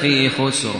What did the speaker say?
في لفي خسر.